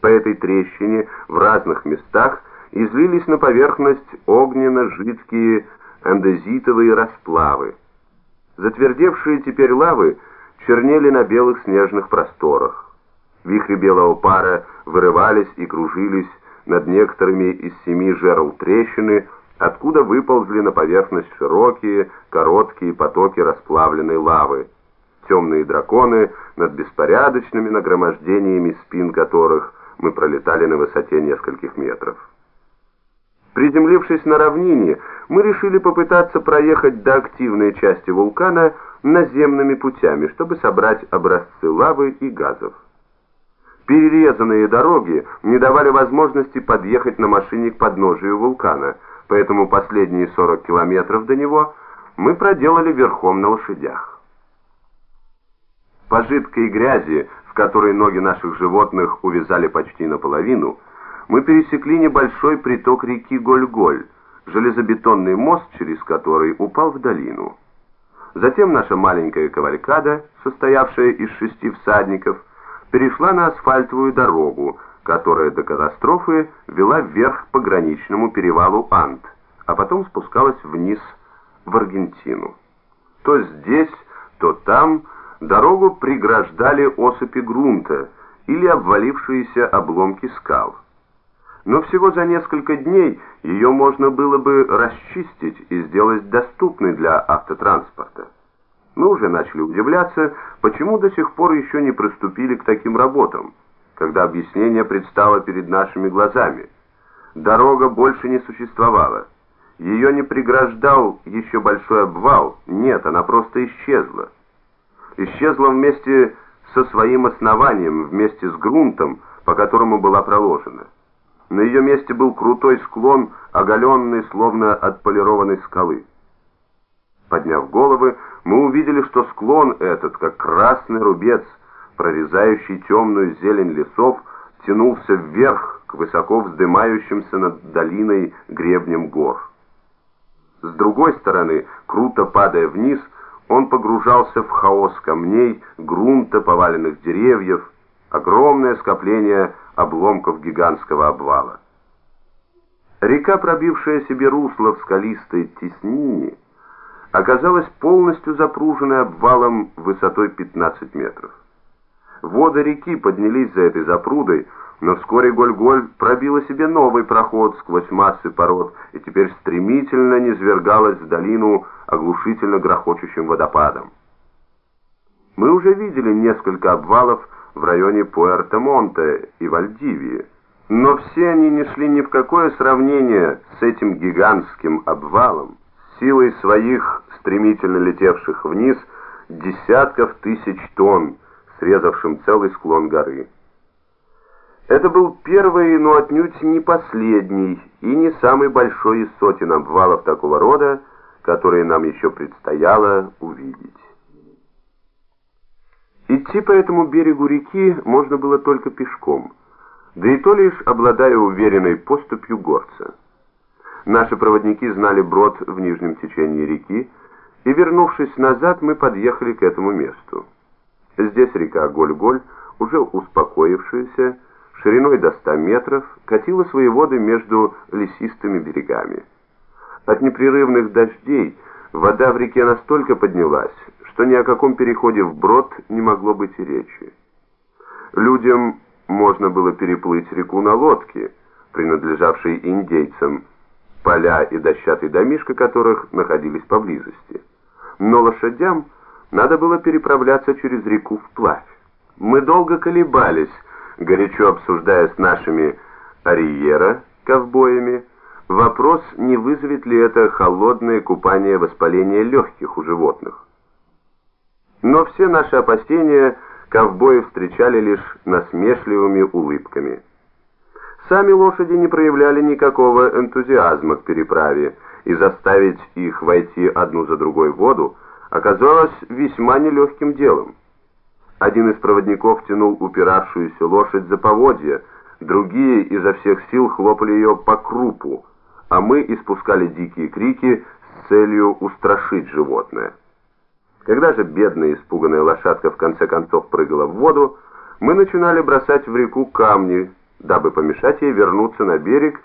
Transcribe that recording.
По этой трещине в разных местах излились на поверхность огненно-жидкие андезитовые расплавы. Затвердевшие теперь лавы чернели на белых снежных просторах. Вихри белого пара вырывались и кружились над некоторыми из семи жерл трещины, откуда выползли на поверхность широкие, короткие потоки расплавленной лавы, темные драконы над беспорядочными нагромождениями спин которых мы пролетали на высоте нескольких метров. Приземлившись на равнине, мы решили попытаться проехать до активной части вулкана наземными путями, чтобы собрать образцы лавы и газов. Перерезанные дороги не давали возможности подъехать на машине к подножию вулкана, поэтому последние 40 километров до него мы проделали верхом на лошадях. По жидкой грязи, которой ноги наших животных увязали почти наполовину, мы пересекли небольшой приток реки Голь-Голь, железобетонный мост, через который упал в долину. Затем наша маленькая кавалькада, состоявшая из шести всадников, перешла на асфальтовую дорогу, которая до катастрофы вела вверх по граничному перевалу Анд, а потом спускалась вниз в Аргентину. То здесь, то там дорогу преграждали осыпи грунта или обвалившиеся обломки скал но всего за несколько дней ее можно было бы расчистить и сделать доступной для автотранспорта. Мы уже начали удивляться, почему до сих пор еще не приступили к таким работам, когда объяснение предстало перед нашими глазами. Дорога больше не существовала. Ее не преграждал еще большой обвал, нет, она просто исчезла. Исчезла вместе со своим основанием, вместе с грунтом, по которому была проложена. На ее месте был крутой склон, оголенный, словно от полированной скалы. Подняв головы, мы увидели, что склон этот, как красный рубец, прорезающий темную зелень лесов, тянулся вверх к высоко вздымающимся над долиной гребням гор. С другой стороны, круто падая вниз, он погружался в хаос камней, грунта, поваленных деревьев, огромное скопление обломков гигантского обвала. Река, пробившая себе русло в скалистой теснине, оказалась полностью запруженной обвалом высотой 15 метров. Воды реки поднялись за этой запрудой, но вскоре Голь-Голь пробила себе новый проход сквозь массы пород и теперь стремительно низвергалась в долину оглушительно грохочущим водопадом. Мы уже видели несколько обвалов, в районе Пуэрто-Монте и Вальдивии. Но все они не шли ни в какое сравнение с этим гигантским обвалом, силой своих стремительно летевших вниз десятков тысяч тонн, срезавшим целый склон горы. Это был первый, но отнюдь не последний и не самый большой из сотен обвалов такого рода, которые нам еще предстояло увидеть. Идти по этому берегу реки можно было только пешком, да и то лишь обладая уверенной поступью горца. Наши проводники знали брод в нижнем течении реки, и, вернувшись назад, мы подъехали к этому месту. Здесь река Голь-Голь, уже успокоившаяся, шириной до 100 метров, катила свои воды между лесистыми берегами. От непрерывных дождей вода в реке настолько поднялась, что ни о каком переходе в брод не могло быть и речи. Людям можно было переплыть реку на лодке, принадлежавшей индейцам, поля и дощатый домишко которых находились поблизости. Но лошадям надо было переправляться через реку вплавь. Мы долго колебались, горячо обсуждая с нашими ариера, ковбоями, вопрос, не вызовет ли это холодное купание воспаления легких у животных. Но все наши опасения ковбои встречали лишь насмешливыми улыбками. Сами лошади не проявляли никакого энтузиазма к переправе, и заставить их войти одну за другой в воду оказалось весьма нелегким делом. Один из проводников тянул упиравшуюся лошадь за поводья, другие изо всех сил хлопали ее по крупу, а мы испускали дикие крики с целью устрашить животное. Когда же бедная испуганная лошадка в конце концов прыгала в воду, мы начинали бросать в реку камни, дабы помешать ей вернуться на берег